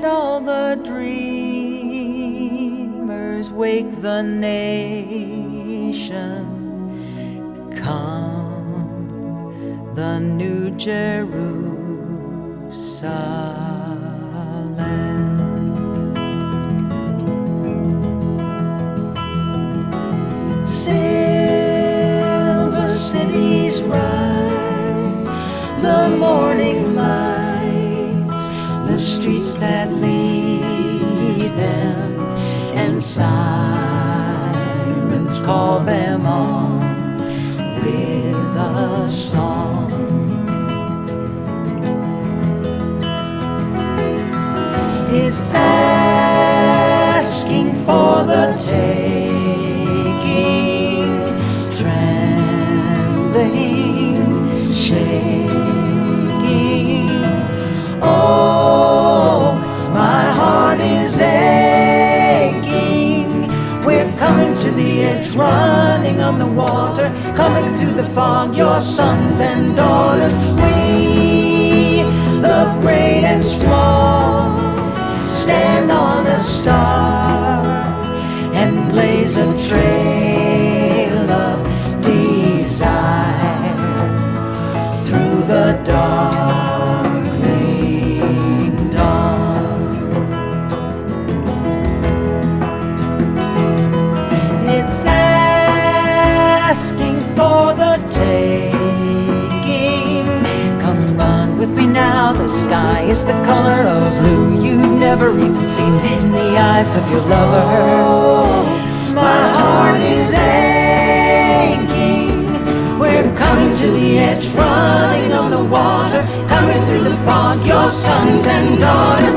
Let all the dreamers wake the nation. Come, the new Jerusalem. Streets that lead them, and sirens call them on with a song. Running on the water, coming through the fog, your sons and daughters. We, the great and small, stand on a star and blaze a trail of desire through the darkling is the color of blue you've never even seen in the eyes of your lover. My heart is aching. We're coming to the edge, running on the water, coming through the fog. Your sons and daughters,